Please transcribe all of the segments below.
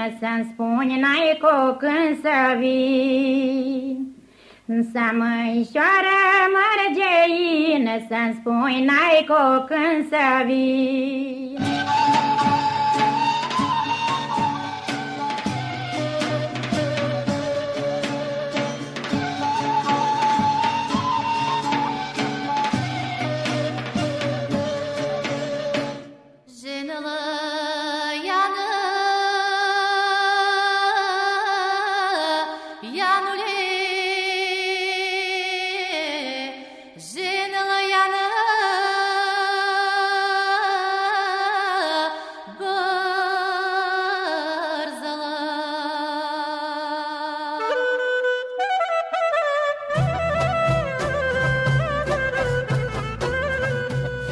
străină Să-mi spuni n-ai când să vin Să măișoară mărgeină Să-mi când să vin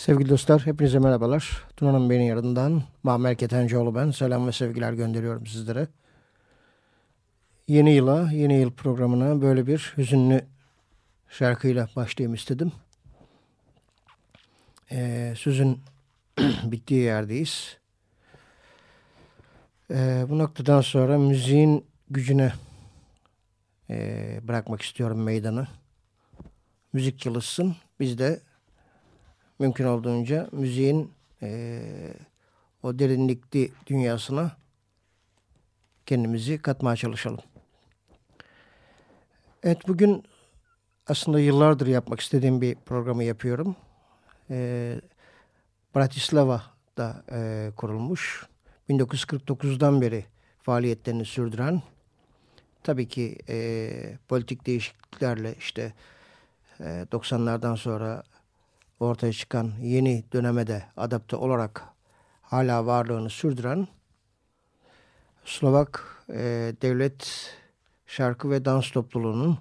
Sevgili dostlar, hepinize merhabalar. Tuna'nın beni yarından Mahmer Ketencoğlu ben. Selam ve sevgiler gönderiyorum sizlere. Yeni yıla, yeni yıl programına böyle bir hüzünlü şarkıyla başlayayım istedim. Ee, sözün bittiği yerdeyiz. Ee, bu noktadan sonra müziğin gücüne e, bırakmak istiyorum meydanı. Müzik çalışsın, biz de mümkün olduğunca müziğin e, o derinlikli dünyasına kendimizi katmaya çalışalım. Evet bugün aslında yıllardır yapmak istediğim bir programı yapıyorum. E, Bratislava'da e, kurulmuş. 1949'dan beri faaliyetlerini sürdüren tabii ki e, politik değişikliklerle işte e, 90'lardan sonra ortaya çıkan yeni döneme de adapte olarak hala varlığını sürdüren Slovak e, devlet şarkı ve dans topluluğunun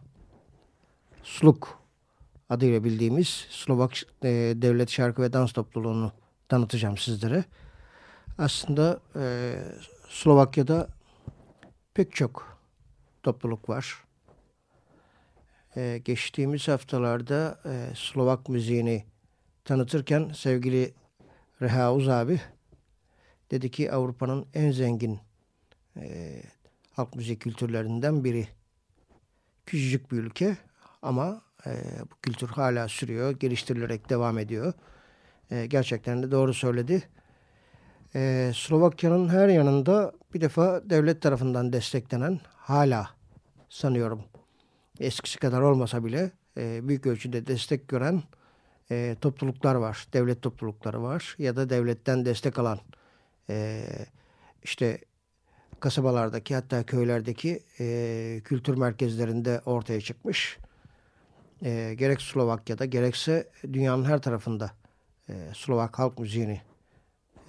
SLUK adıyla bildiğimiz Slovak e, devlet şarkı ve dans topluluğunu tanıtacağım sizlere. Aslında e, Slovakya'da pek çok topluluk var. E, geçtiğimiz haftalarda e, Slovak müziğini tanıtırken sevgili Reha Uz abi dedi ki Avrupa'nın en zengin e, halk müzik kültürlerinden biri. Küçücük bir ülke ama e, bu kültür hala sürüyor, geliştirilerek devam ediyor. E, gerçekten de doğru söyledi. E, Slovakya'nın her yanında bir defa devlet tarafından desteklenen hala sanıyorum eskisi kadar olmasa bile e, büyük ölçüde destek gören e, topluluklar var. Devlet toplulukları var ya da devletten destek alan e, işte kasabalardaki hatta köylerdeki e, kültür merkezlerinde ortaya çıkmış. E, gerek Slovakya'da gerekse dünyanın her tarafında e, Slovak halk müziğini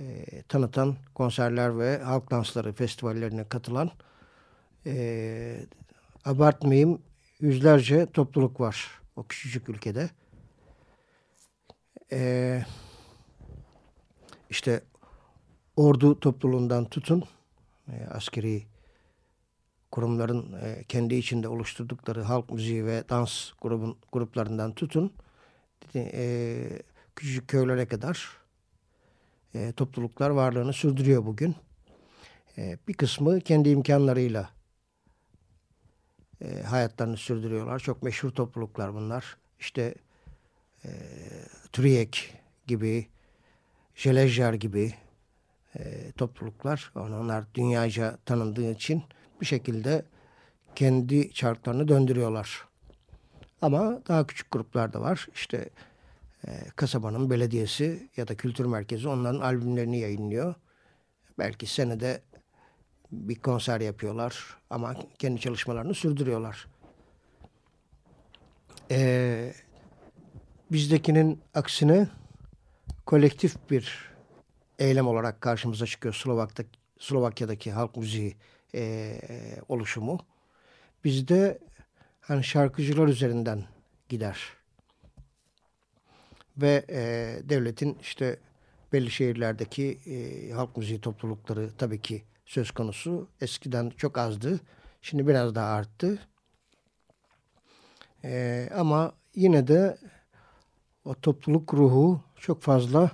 e, tanıtan konserler ve halk dansları festivallerine katılan e, abartmayayım yüzlerce topluluk var o küçücük ülkede. E, işte ordu topluluğundan tutun e, askeri kurumların e, kendi içinde oluşturdukları halk müziği ve dans grubun gruplarından tutun e, küçük köylere kadar e, topluluklar varlığını sürdürüyor bugün. E, bir kısmı kendi imkanlarıyla e, hayatlarını sürdürüyorlar. Çok meşhur topluluklar bunlar. İşte e, gibi, Jelejjar gibi e, topluluklar. Onlar dünyaca tanındığı için bir şekilde kendi çarklarını döndürüyorlar. Ama daha küçük gruplar da var. İşte e, kasabanın belediyesi ya da kültür merkezi onların albümlerini yayınlıyor. Belki senede bir konser yapıyorlar ama kendi çalışmalarını sürdürüyorlar. Ee, bizdekinin aksine kolektif bir eylem olarak karşımıza çıkıyor Slovak'ta, Slovakya'daki halk müziği e, oluşumu. Bizde hani şarkıcılar üzerinden gider. Ve e, devletin işte belli şehirlerdeki e, halk müziği toplulukları tabii ki söz konusu. Eskiden çok azdı. Şimdi biraz daha arttı. E, ama yine de o topluluk ruhu çok fazla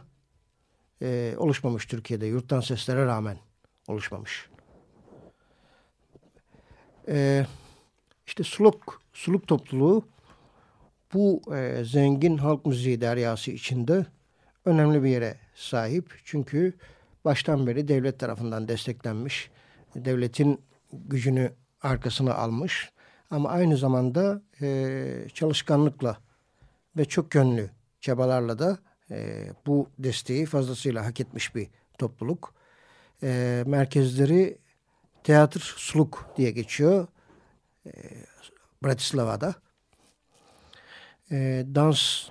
e, oluşmamış Türkiye'de. Yurttan seslere rağmen oluşmamış. E, işte Suluk, Suluk topluluğu bu e, zengin halk müziği deryası içinde önemli bir yere sahip. Çünkü baştan beri devlet tarafından desteklenmiş. Devletin gücünü arkasına almış. Ama aynı zamanda e, çalışkanlıkla ve çok yönlü çabalarla da e, bu desteği fazlasıyla hak etmiş bir topluluk. E, merkezleri Teatr Sluk diye geçiyor. E, Bratislava'da. E, dans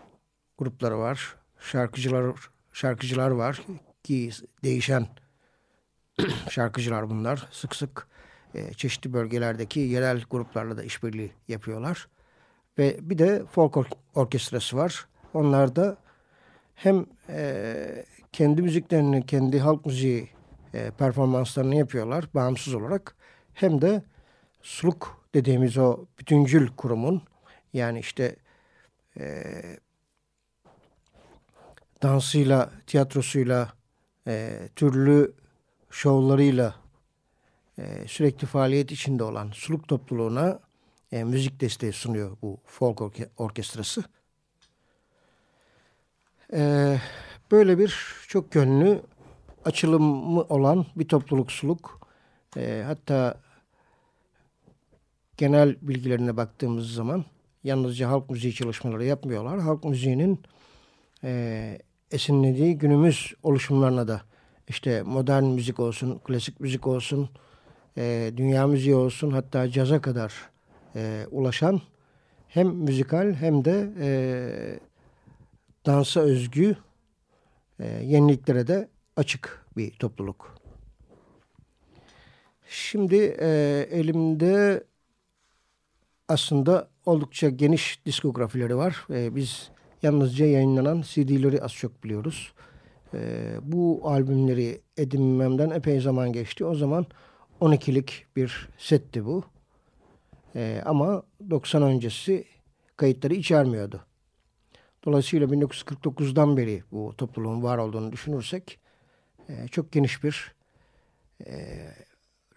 grupları var. Şarkıcılar şarkıcılar var ki değişen şarkıcılar bunlar. Sık sık e, çeşitli bölgelerdeki yerel gruplarla da işbirliği yapıyorlar. Ve bir de folk or orkestrası var. Onlar da hem e, kendi müziklerini, kendi halk müziği e, performanslarını yapıyorlar bağımsız olarak. Hem de SLUK dediğimiz o bütüncül kurumun yani işte e, dansıyla, tiyatrosuyla, e, türlü şovlarıyla e, sürekli faaliyet içinde olan Suluk topluluğuna e, müzik desteği sunuyor bu folk orke orkestrası. Ee, böyle bir çok yönlü açılımı olan bir topluluk suluk. Ee, hatta genel bilgilerine baktığımız zaman yalnızca halk müziği çalışmaları yapmıyorlar. Halk müziğinin e, esinlediği günümüz oluşumlarına da işte modern müzik olsun, klasik müzik olsun, e, dünya müziği olsun hatta caza kadar e, ulaşan hem müzikal hem de e, dansa özgü e, yeniliklere de açık bir topluluk. Şimdi e, elimde aslında oldukça geniş diskografileri var. E, biz yalnızca yayınlanan CD'leri az çok biliyoruz. E, bu albümleri edinmemden epey zaman geçti. O zaman 12'lik bir setti bu. E, ama 90 öncesi kayıtları içermiyordu. Dolayısıyla 1949'dan beri bu topluluğun var olduğunu düşünürsek e, çok geniş bir e,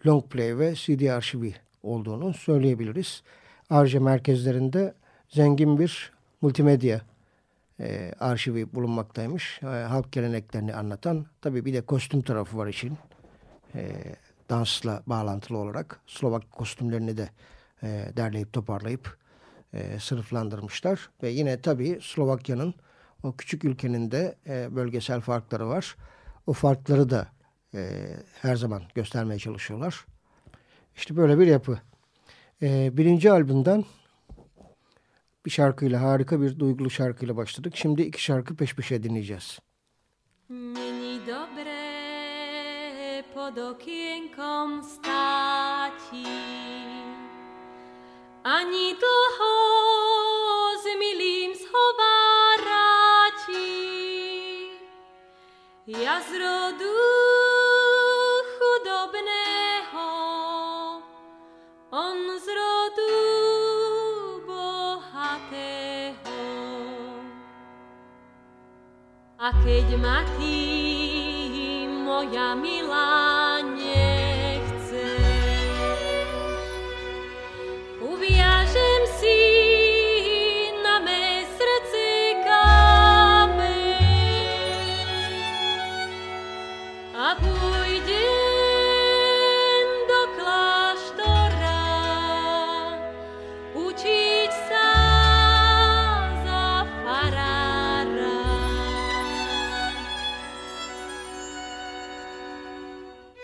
long play ve CD arşivi olduğunu söyleyebiliriz. Arca merkezlerinde zengin bir multimedya e, arşivi bulunmaktaymış. E, halk geleneklerini anlatan. Tabii bir de kostüm tarafı var işin. E, dansla bağlantılı olarak Slovak kostümlerini de e, derleyip toparlayıp e, sınıflandırmışlar. Ve yine tabii Slovakya'nın o küçük ülkenin de e, bölgesel farkları var. O farkları da e, her zaman göstermeye çalışıyorlar. İşte böyle bir yapı. E, birinci albümden bir şarkıyla harika bir duygulu şarkıyla başladık. Şimdi iki şarkı peş peşe dinleyeceğiz. Není dobré pod okienkom ani dlho s milým schováráti. Ja z rodu chudobného, on z rodu bohatého. A keď ma tým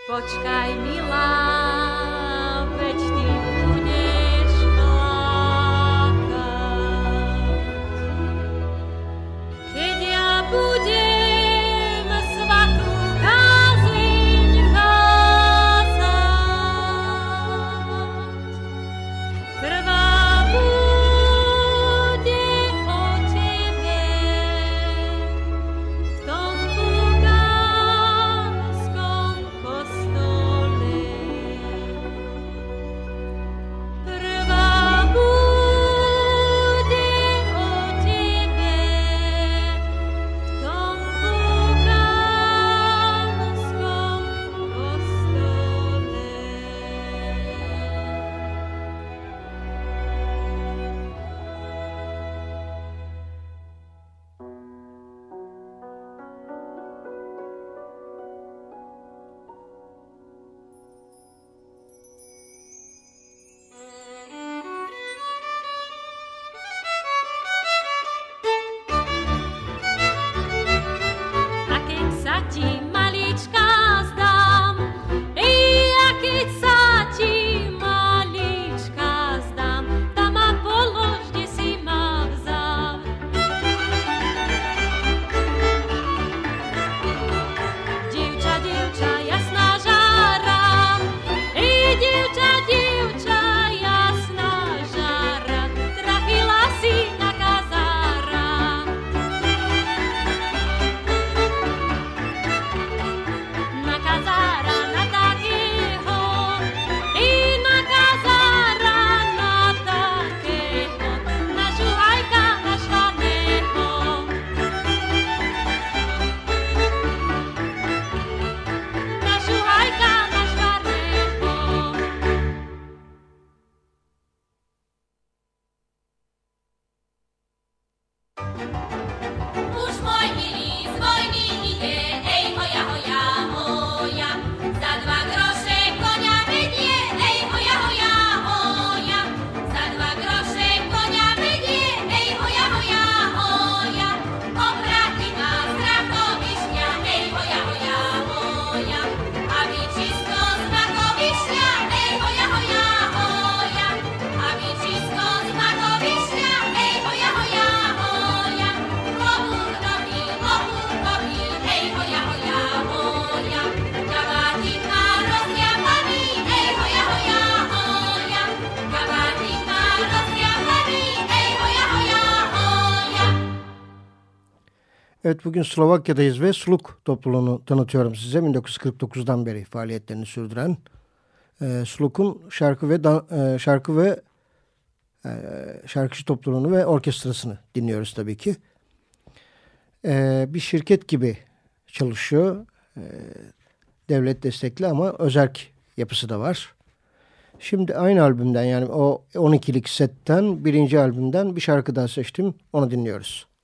Počkaj, milá, Evet bugün Slovakya'dayız ve Sluk topluluğunu tanıtıyorum size. 1949'dan beri faaliyetlerini sürdüren e, Sluk'un şarkı ve e, şarkı ve e, şarkıcı topluluğunu ve orkestrasını dinliyoruz tabii ki. E, bir şirket gibi çalışıyor. E, devlet destekli ama özerk yapısı da var. Şimdi aynı albümden yani o 12'lik setten birinci albümden bir şarkı daha seçtim. Onu dinliyoruz.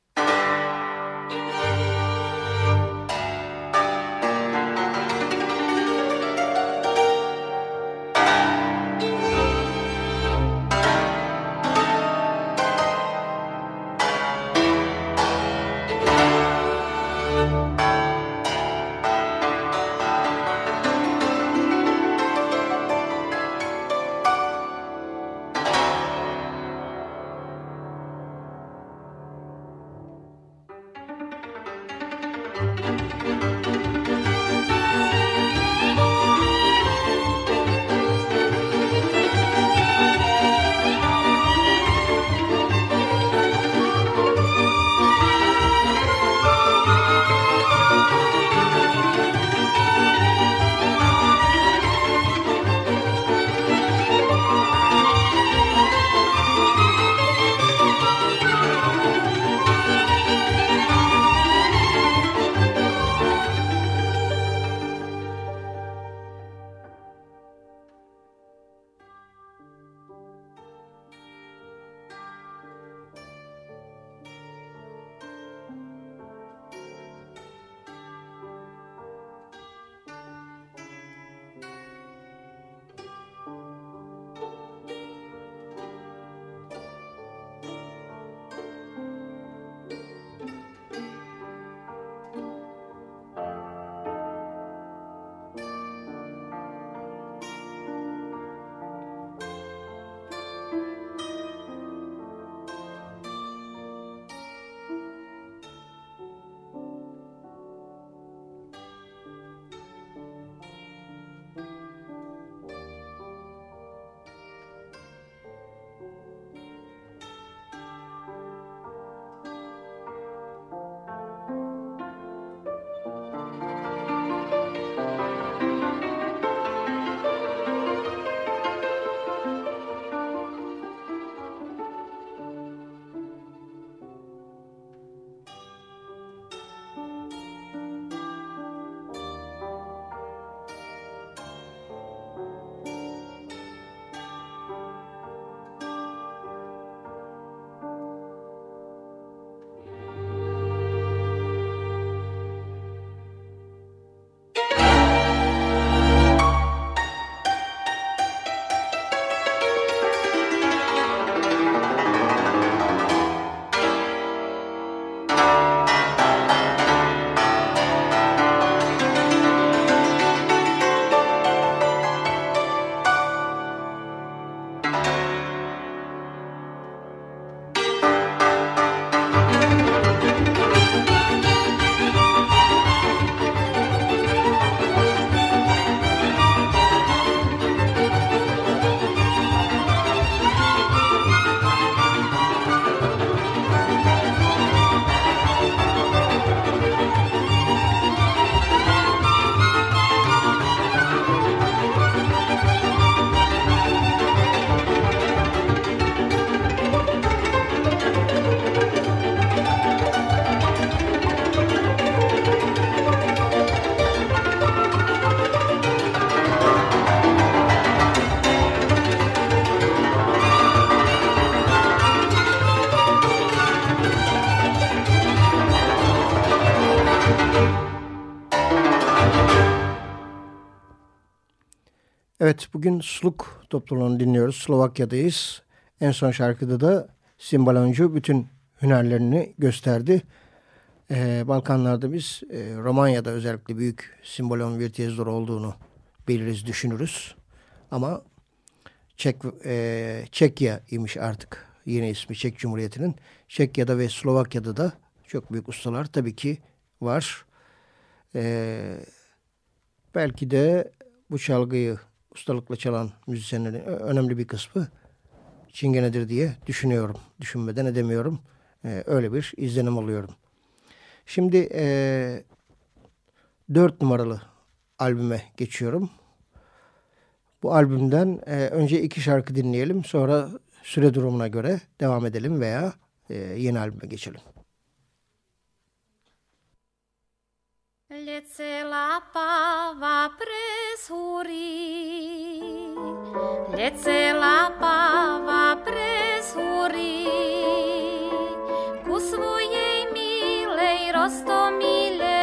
Evet bugün Sluk topluluğunu dinliyoruz. Slovakya'dayız. En son şarkıda da simbaloncu bütün hünerlerini gösterdi. Ee, Balkanlarda biz e, Romanya'da özellikle büyük simbalon virtüözler olduğunu biliriz, düşünürüz. Ama Çek, e, Çekya imiş artık yeni ismi Çek Cumhuriyeti'nin. Çekya'da ve Slovakya'da da çok büyük ustalar tabii ki var. Ee, belki de bu çalgıyı ustalıkla çalan müzisyenlerin önemli bir kısmı Çingenedir diye düşünüyorum. Düşünmeden edemiyorum. Ee, öyle bir izlenim alıyorum. Şimdi e, 4 numaralı albüme geçiyorum. Bu albümden e, önce iki şarkı dinleyelim. Sonra süre durumuna göre devam edelim veya e, yeni albüme geçelim. kde celá páva preshúri, kde celá páva preshúri, ku svojej milej roztomile.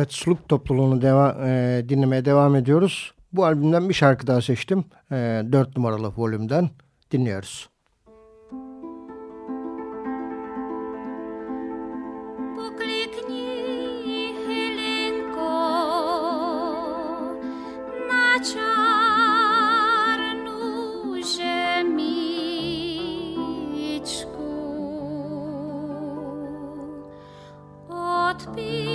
Evet Sluk topluluğunu deva, e, dinlemeye devam ediyoruz. Bu albümden bir şarkı daha seçtim. E, 4 numaralı volümden dinliyoruz. be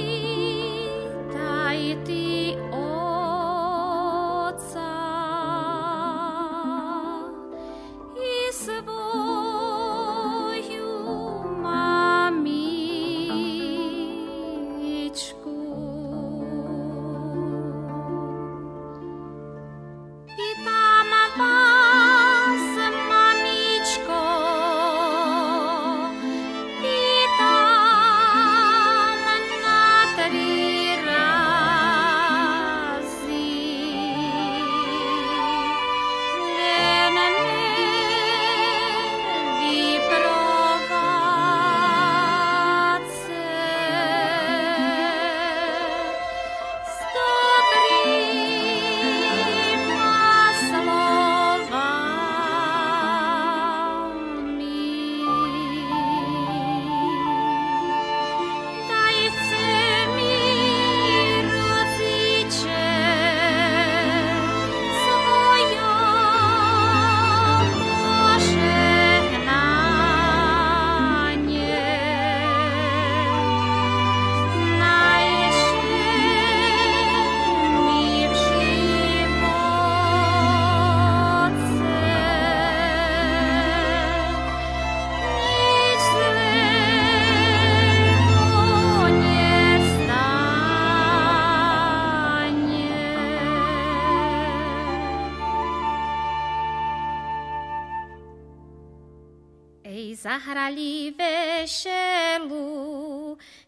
Zahra li veselu,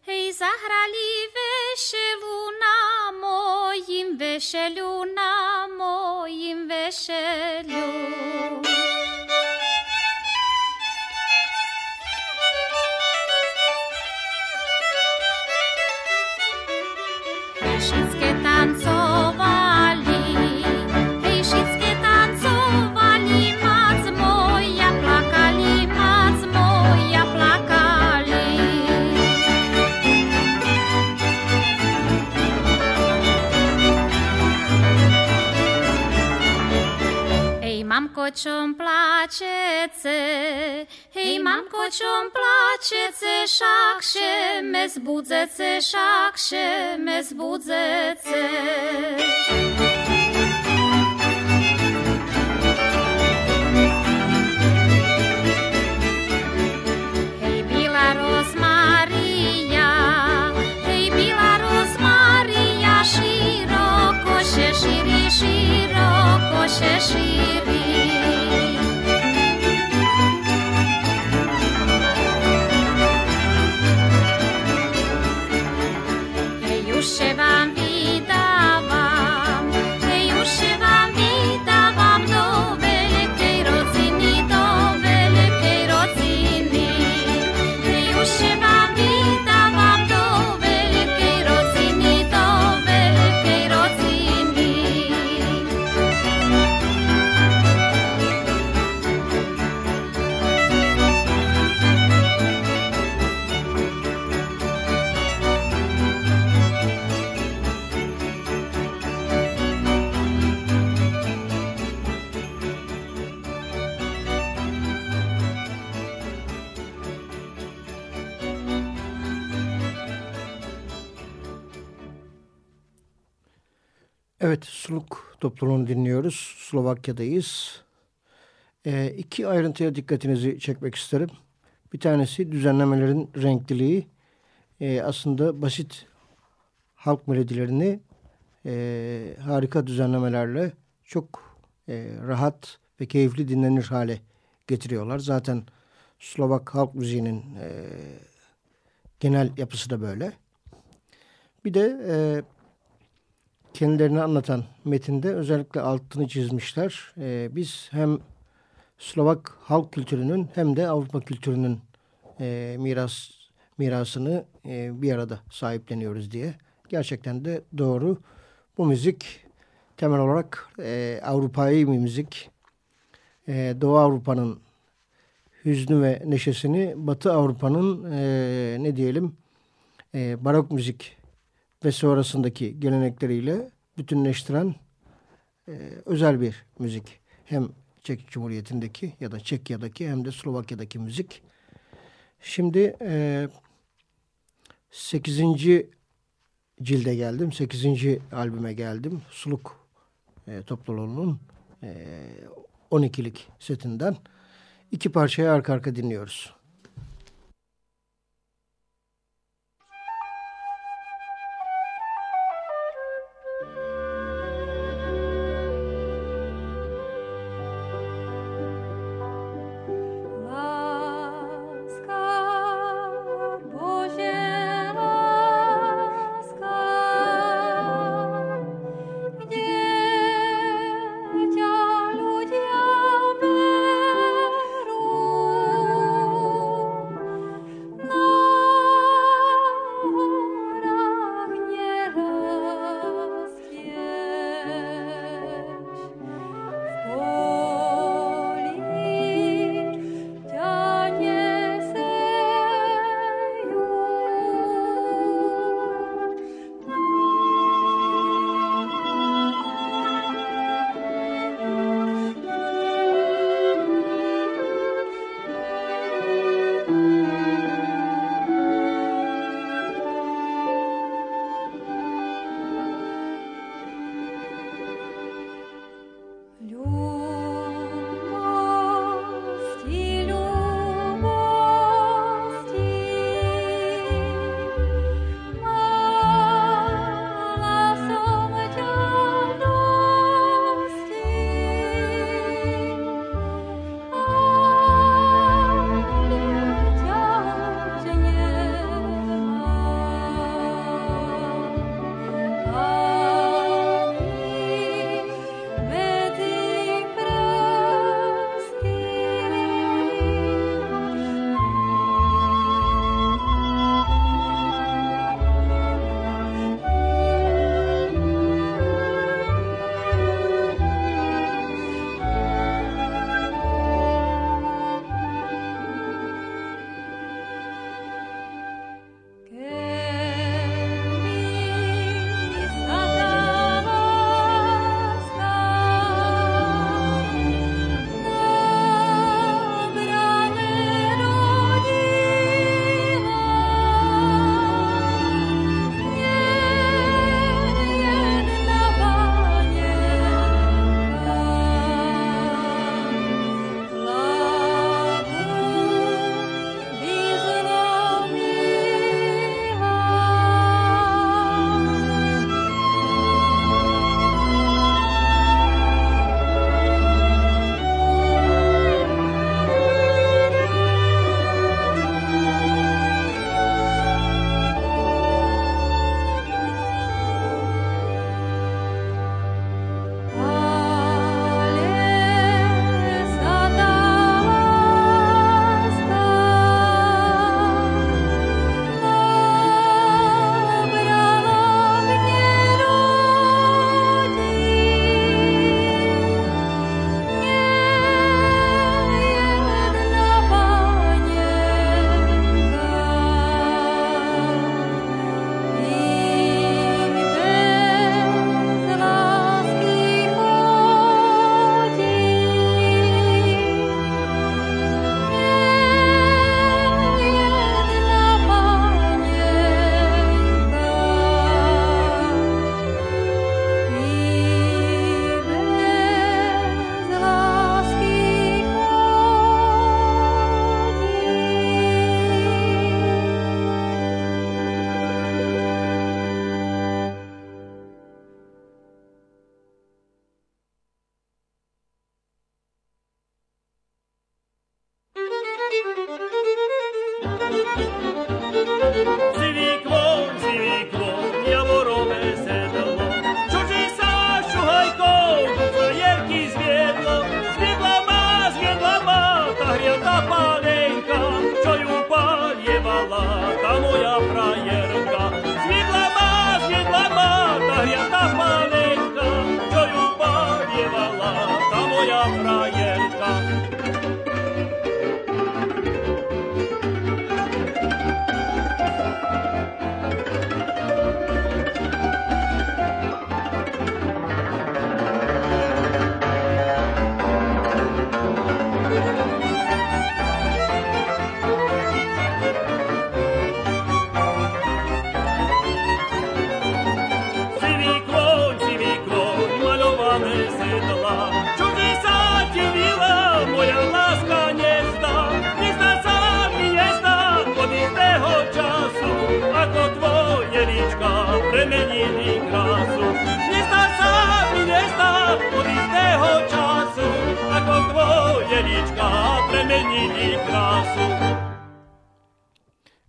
hej Zahra li veselu na mojim veselju, na mojim veselju. She's ce-mi place ție, hei mamko ce-mi place ție, șacșe, me zbudzețe, șacșe, me zbudzețe. Shiro, Koshe Shiro. Sluk topluluğunu dinliyoruz. Slovakya'dayız. Ee, iki ayrıntıya dikkatinizi çekmek isterim. Bir tanesi düzenlemelerin renkliliği. Ee, aslında basit halk melodilerini e, harika düzenlemelerle çok e, rahat ve keyifli dinlenir hale getiriyorlar. Zaten Slovak halk müziğinin e, genel yapısı da böyle. Bir de e, kendilerini anlatan metinde özellikle altını çizmişler. E, biz hem Slovak halk kültürünün hem de Avrupa kültürünün e, miras mirasını e, bir arada sahipleniyoruz diye. Gerçekten de doğru. Bu müzik temel olarak e, Avrupa'yı müzik. E, Doğu Avrupa'nın hüznü ve neşesini Batı Avrupa'nın e, ne diyelim e, barok müzik ve sonrasındaki gelenekleriyle bütünleştiren e, özel bir müzik. Hem Çek Cumhuriyeti'ndeki ya da Çekya'daki hem de Slovakya'daki müzik. Şimdi e, 8. cilde geldim. 8. albüme geldim. Suluk e, topluluğunun e, 12'lik setinden iki parçayı arka arka dinliyoruz.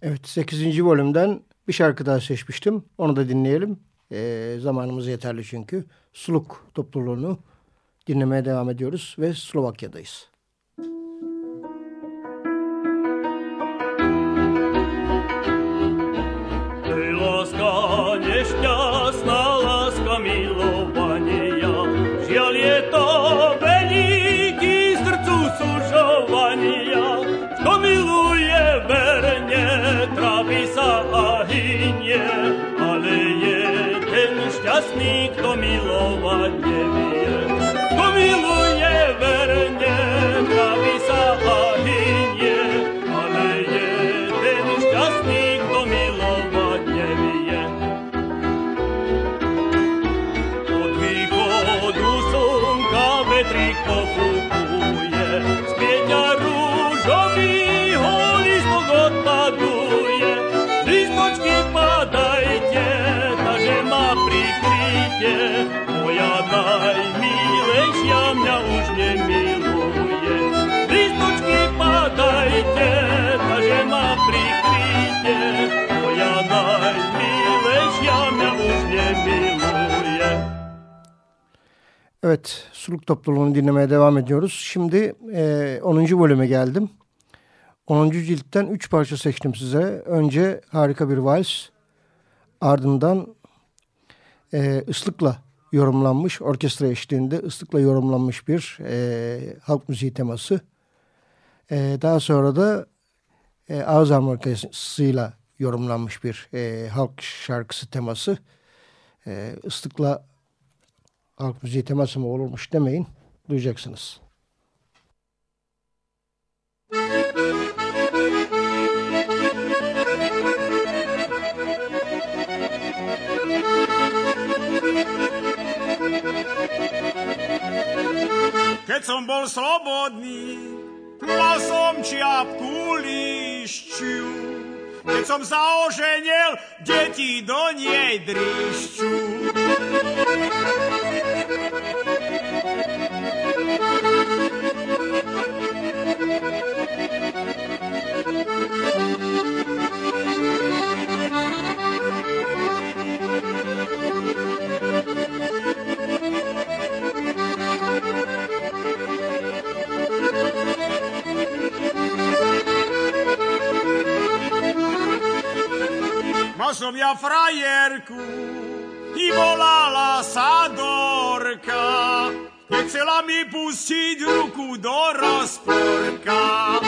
Evet 8. bölümden bir şarkı daha seçmiştim. Onu da dinleyelim. E, zamanımız yeterli çünkü. Suluk topluluğunu dinlemeye devam ediyoruz ve Slovakya'dayız. Evet, Suluk topluluğunu dinlemeye devam ediyoruz. Şimdi e, 10. bölüme geldim. 10. ciltten 3 parça seçtim size. Önce harika bir vals, ardından e, ıslıkla yorumlanmış, orkestra eşliğinde ıslıkla yorumlanmış bir e, halk müziği teması. E, daha sonra da e, ağız harmonikasıyla yorumlanmış bir e, halk şarkısı teması. E, ıslıkla halk müziği teması mı olurmuş demeyin, duyacaksınız. Keď som bol slobodný, mal som čiapku lišťu. Keď som sa oženil, deti do nej drišťu. Som ja frajerku i volala sa Dorka. Nechcela mi pustiť ruku do rozporka.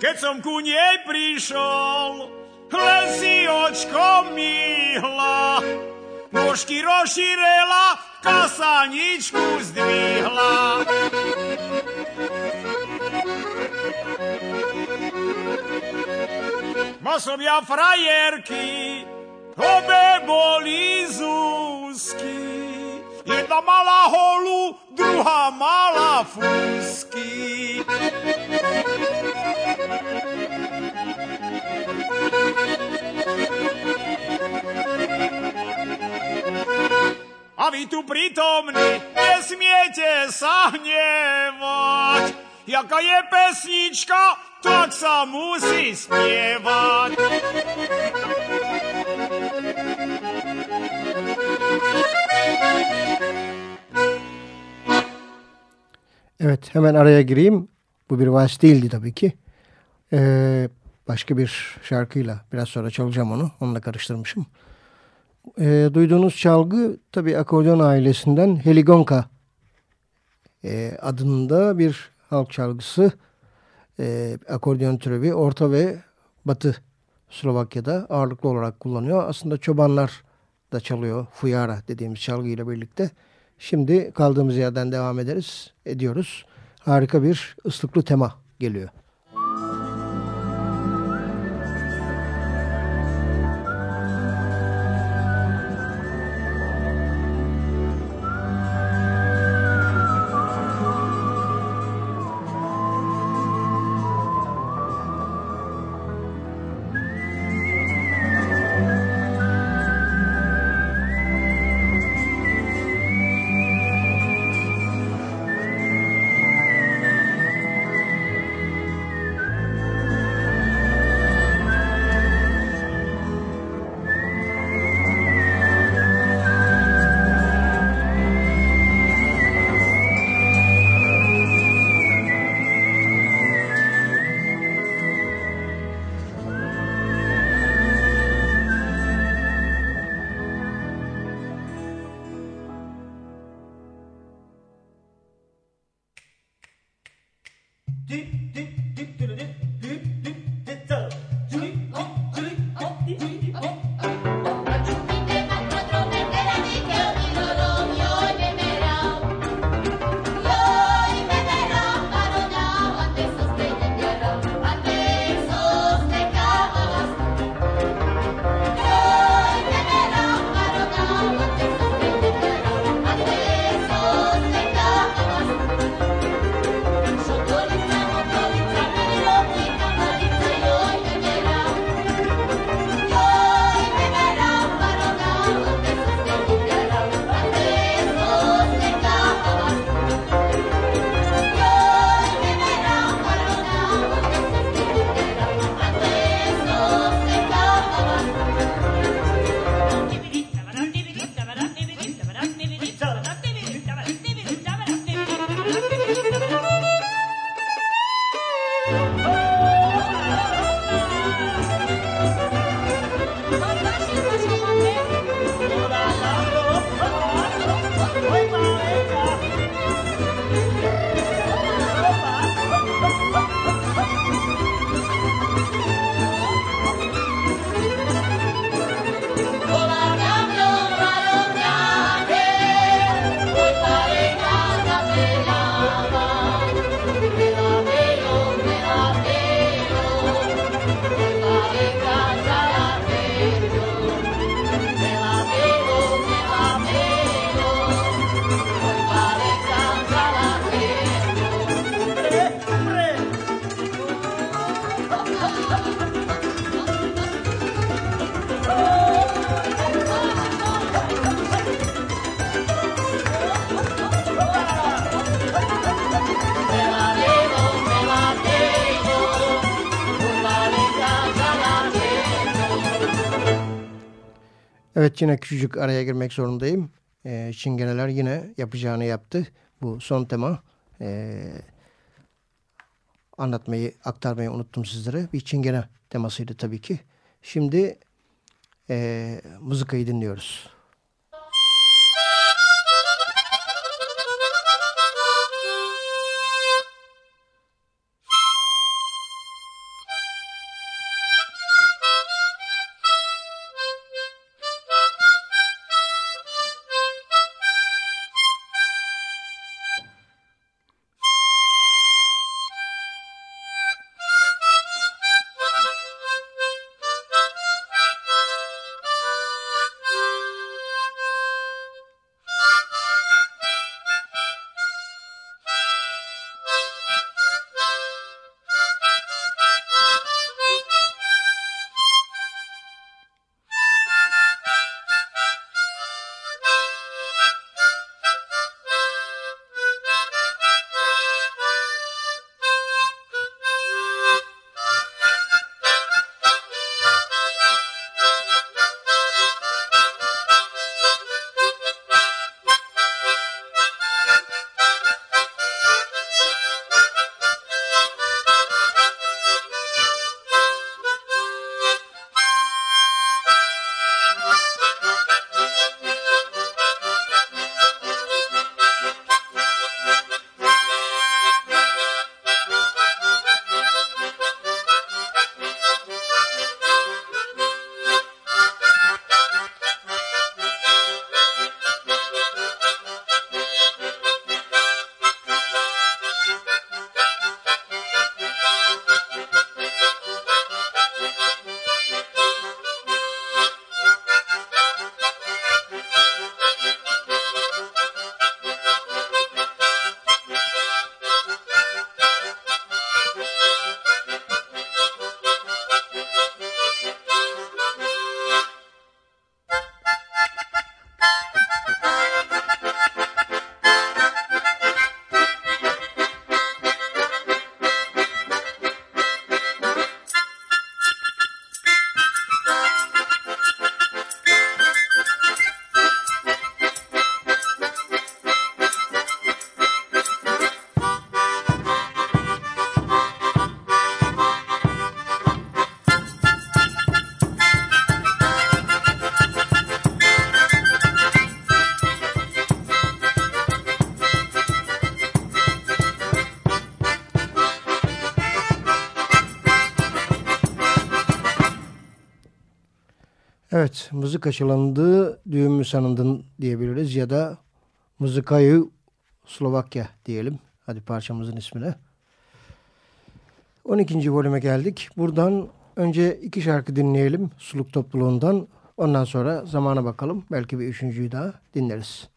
Keď som ku nej prišol, len si očko myhla, nůžky rozšírila, kasaničku zdvihla. Masovia frajerky, obe boli zúsky. Jedna mala holu, druhá mala fúsky. Thank you. A vy tu prítomní nesmiete sa hnevať. Jaká je pesnička, tak sa musí spievať. Evet hemen araya gireyim. Bu bir vals değildi tabii ki. Ee, başka bir şarkıyla biraz sonra çalacağım onu. Onunla karıştırmışım. Ee, duyduğunuz çalgı tabii akordeon ailesinden Heligonka e, adında bir halk çalgısı. E, akordeon türevi Orta ve Batı Slovakya'da ağırlıklı olarak kullanıyor. Aslında çobanlar da çalıyor. Fuyara dediğimiz çalgıyla birlikte. Şimdi kaldığımız yerden devam ederiz, ediyoruz. Harika bir ıslıklı tema geliyor. Yine küçücük araya girmek zorundayım. E, Çingeneler yine yapacağını yaptı. Bu son tema. E, anlatmayı, aktarmayı unuttum sizlere. Bir Çingene temasıydı tabii ki. Şimdi e, mızıkayı dinliyoruz. mızık aşılandığı düğümü sanındın diyebiliriz ya da mızıkayı Slovakya diyelim. Hadi parçamızın ismine. 12. bölüme geldik. Buradan önce iki şarkı dinleyelim Suluk Topluluğundan. Ondan sonra zamana bakalım. Belki bir üçüncüyü daha dinleriz.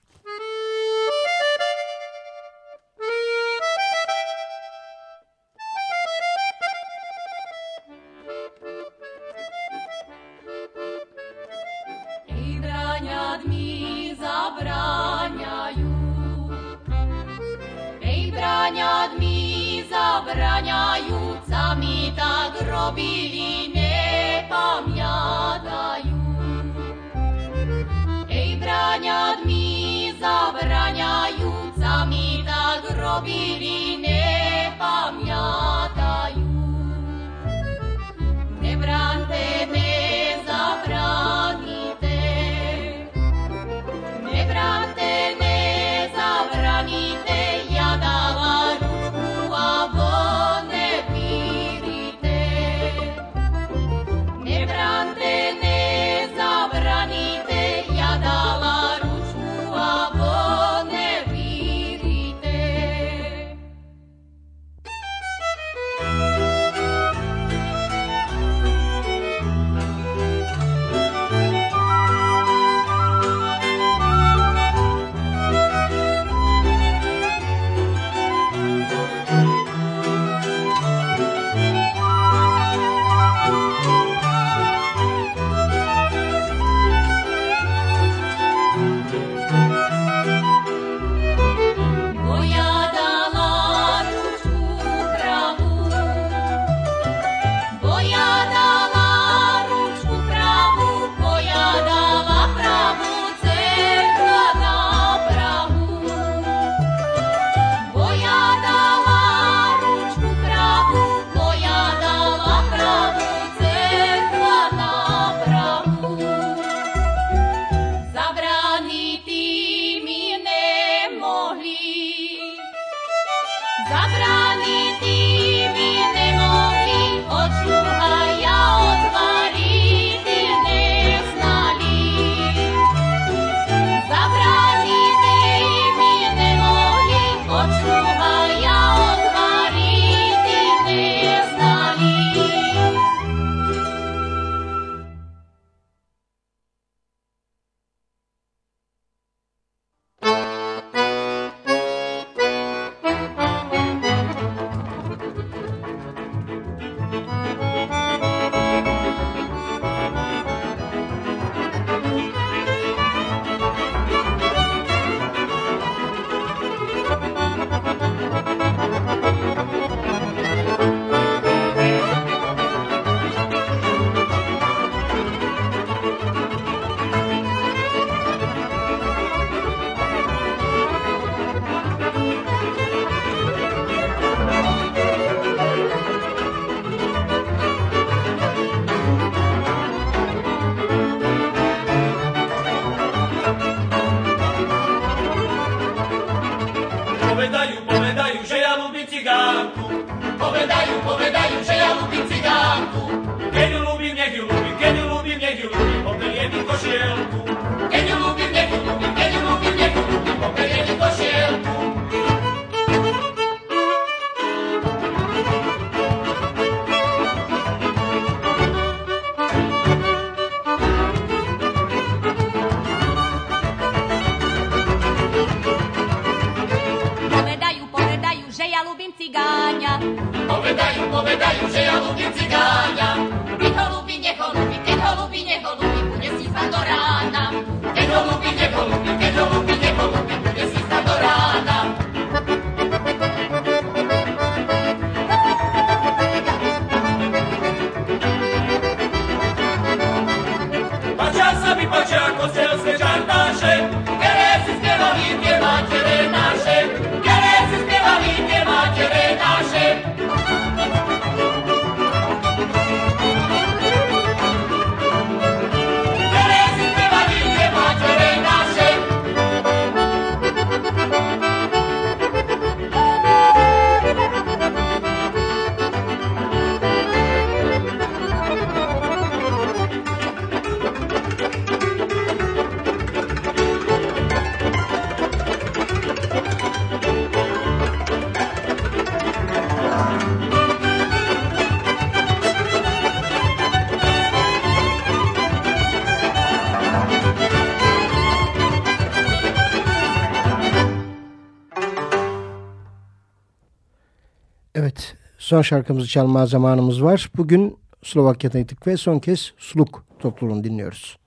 Son şarkımızı çalma zamanımız var. Bugün Slovakya'daydık ve son kez Sluk topluluğunu dinliyoruz.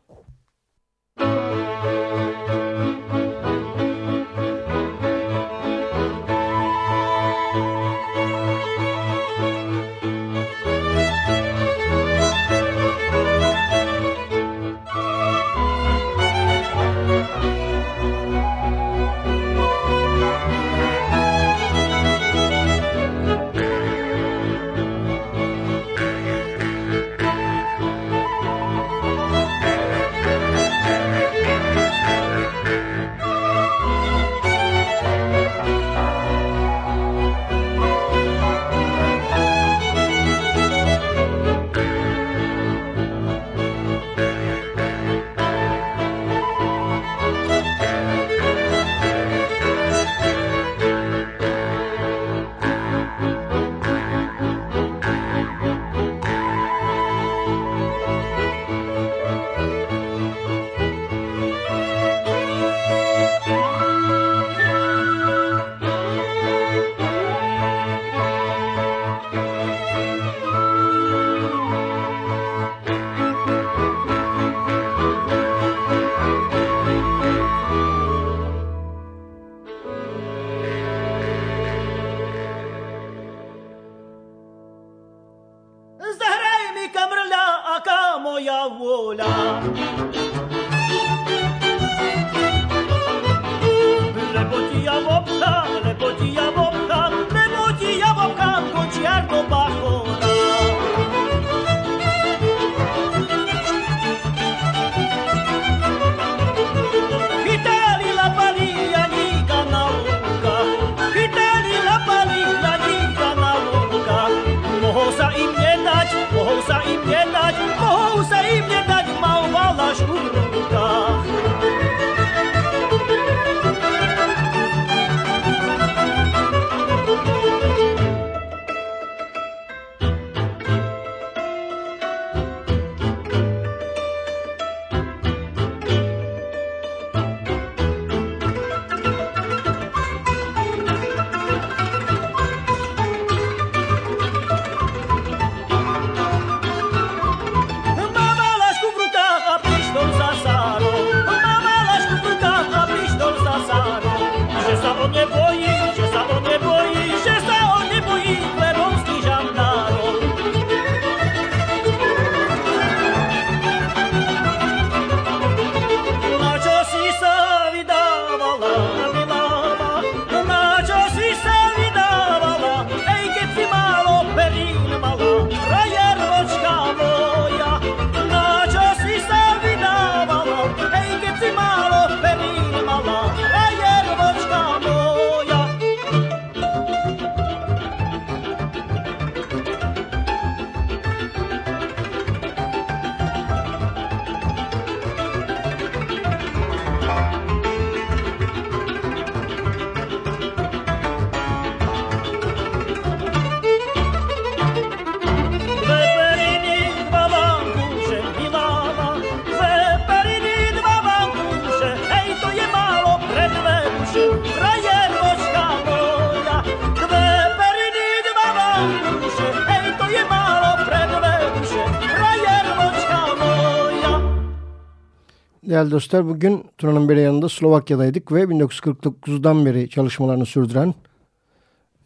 Değerli dostlar bugün Tuna'nın beri yanında Slovakya'daydık ve 1949'dan beri çalışmalarını sürdüren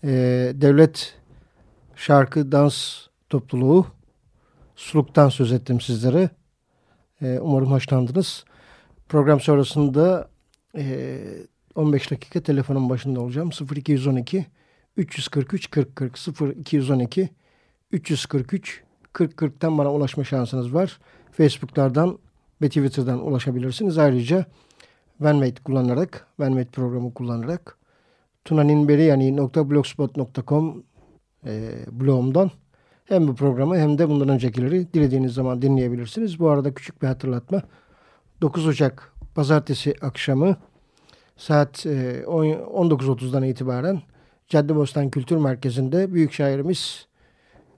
e, devlet şarkı dans topluluğu Sluk'tan söz ettim sizlere. E, umarım hoşlandınız. Program sonrasında e, 15 dakika telefonun başında olacağım. 0212 343 40 40 0212 343 40 40'tan bana ulaşma şansınız var. Facebook'lardan ve Twitter'dan ulaşabilirsiniz. Ayrıca Venmate kullanarak, Venmate programı kullanarak tunaninberi.blogspot.com e, blogumdan hem bu programı hem de bundan öncekileri dilediğiniz zaman dinleyebilirsiniz. Bu arada küçük bir hatırlatma. 9 Ocak Pazartesi akşamı saat e, 19.30'dan itibaren Caddebostan Kültür Merkezi'nde büyük şairimiz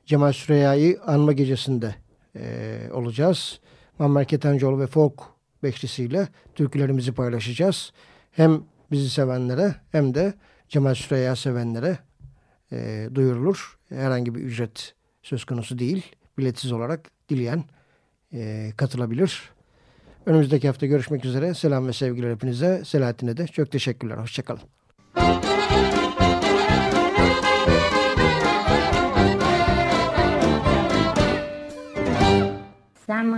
Cemal Süreyya'yı anma gecesinde e, olacağız. Muammer Ketencoğlu ve Folk beşlisiyle türkülerimizi paylaşacağız. Hem bizi sevenlere hem de Cemal Süreyya sevenlere e, duyurulur. Herhangi bir ücret söz konusu değil. Biletsiz olarak dileyen e, katılabilir. Önümüzdeki hafta görüşmek üzere. Selam ve sevgiler hepinize. Selahattin'e de çok teşekkürler. Hoşçakalın. Să